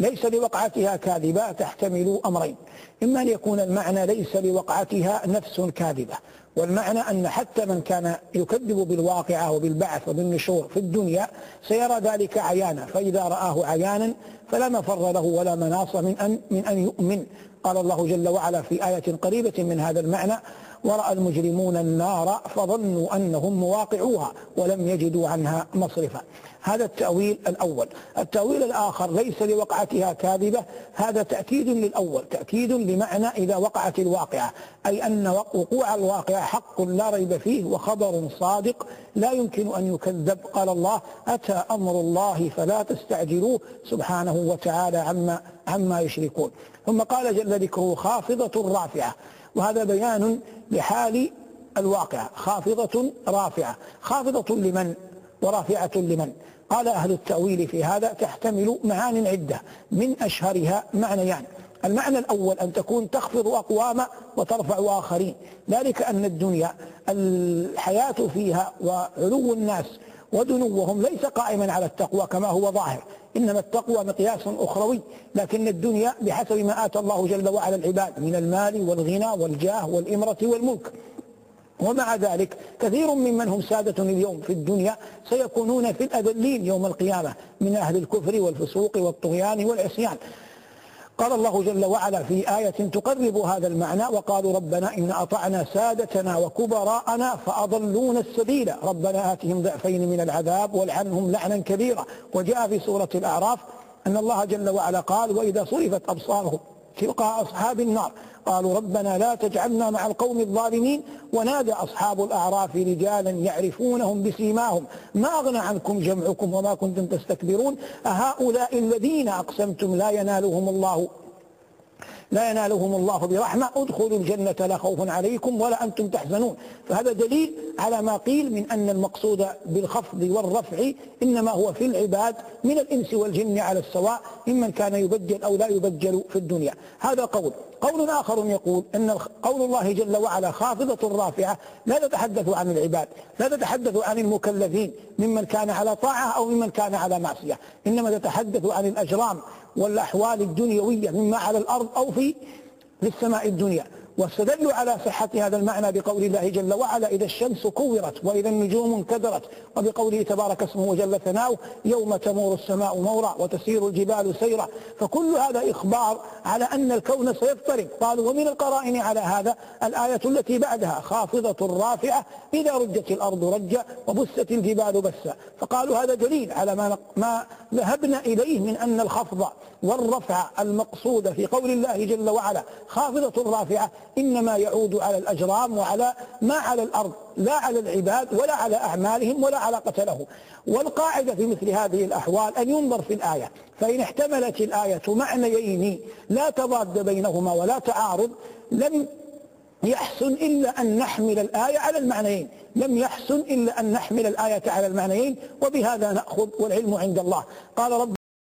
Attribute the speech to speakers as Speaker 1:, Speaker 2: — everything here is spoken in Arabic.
Speaker 1: ليس لوقعتها كاذبة تحتمل أمرين. إما أن يكون المعنى ليس لوقعتها نفس كاذبة والمعنى أن حتى من كان يكذب بالواقعة وبالبعث وبالنشور في الدنيا سيرى ذلك عيانا فإذا رآه عيانا فلا مفر له ولا مناص من أن, من أن يؤمن. قال الله جل وعلا في آية قريبة من هذا المعنى ورأى المجرمون النار فظنوا أنهم مواقعوها ولم يجدوا عنها مصرفا. هذا التأويل الأول. التأويل الآخر ليس لوقعتها كاذبة هذا تأكيد للأول تأكيد لمعنى إذا وقعت الواقعة. أي أن وقوع الواقعة حق لا ريب فيه وخبر صادق لا يمكن أن يكذب. قال الله أتى أمر الله فلا تستعجلوه سبحانه وتعالى عما, عما يشركون. ثم قال جل ذكره خافضة رافعة. وهذا بيان لحال الواقعة خافضة رافعة. خافضة لمن؟ ورافعة لمن؟ قال أهل التأويل في هذا تحتمل معان عدة من أشهرها معنيان. المعنى الأول أن تكون تخفض أقواما وترفع آخرين. ذلك أن الدنيا الحياة فيها وعلو الناس ودنوهم ليس قائما على التقوى كما هو ظاهر. إنما التقوى مقياس أخروي لكن الدنيا بحسب ما آتى الله جل وعلا العباد من المال والغنى والجاه والإمرة والملك. ومع ذلك كثير ممن هم سادة اليوم في الدنيا سيكونون في الأذلين يوم القيامة من أهل الكفر والفسوق والطغيان والعصيان. قال الله جل وعلا في آية تقرب هذا المعنى وقالوا ربنا إن أطعنا سادتنا وكبراءنا فأضلونا السبيل. ربنا آتهم ضعفين من العذاب والعنهم لعنا كبيرا. وجاء في سورة الأعراف أن الله جل وعلا قال وإذا صرفت أبصارهم تلقى أصحاب النار. قالوا ربنا لا تجعلنا مع القوم الظالمين ونادى أصحاب الأعراف رجالا يعرفونهم بسيماهم. ما أغنى عنكم جمعكم وما كنتم تستكبرون؟ أهؤلاء الذين أقسمتم لا ينالهم الله. لا ينالهم الله برحمة ادخلوا الجنة لا خوف عليكم ولا أنتم تحزنون. فهذا دليل على ما قيل من أن المقصود بالخفض والرفع إنما هو في العباد من الإنس والجن على السواء ممن كان يبجل أو لا يبجل في الدنيا. هذا قول. قول آخر يقول أن قول الله جل وعلا خافضة رافعة. لا تتحدث عن العباد لا تتحدث عن المكلفين ممن كان على طاعة أو ممن كان على معصية. إنما تتحدث عن الأجرام. والأحوال الدنيوية مما على الأرض أو في السماء الدنيا. واستدلوا على صحة هذا المعنى بقول الله جل وعلا إذا الشمس كورت وإذا النجوم انكدرت وبقوله تبارك اسمه وجل ثناؤه يوم تمور السماء مورا وتسير الجبال سيرا فكل هذا إخبار على أن الكون سيضطرب قالوا ومن القرائن على هذا الآية التي بعدها خافضة رافعة إذا رجت الأرض رجا وبست الجبال بسا فقالوا هذا دليل على ما ما ذهبنا إليه من أن الخفض والرفع المقصود في قول الله جل وعلا خافضة رافعة إنما يعود على الأجرام وعلى ما على الأرض لا على العباد ولا على أعمالهم ولا علاقة له. والقاعدة في مثل هذه الأحوال أن ينظر في الآية فإن احتملت الآية معنيين لا تضاد بينهما ولا تعارض لم يحسن إلا أن نحمل الآية على المعنيين. لم يحسن إلا أن نحمل الآية على المعنيين وبهذا نأخذ والعلم عند الله. قال رب